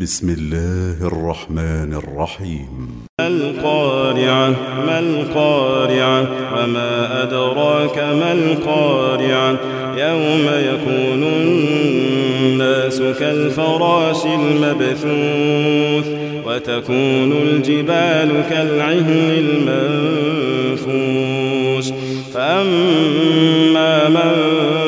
بسم الله الرحمن الرحيم. القارعة ما القارعة؟ وما أدراك ما القارعة؟ يوم يكون الناس كالفراش المبثوث وتكون الجبال كالعهن المنفوش. فأما من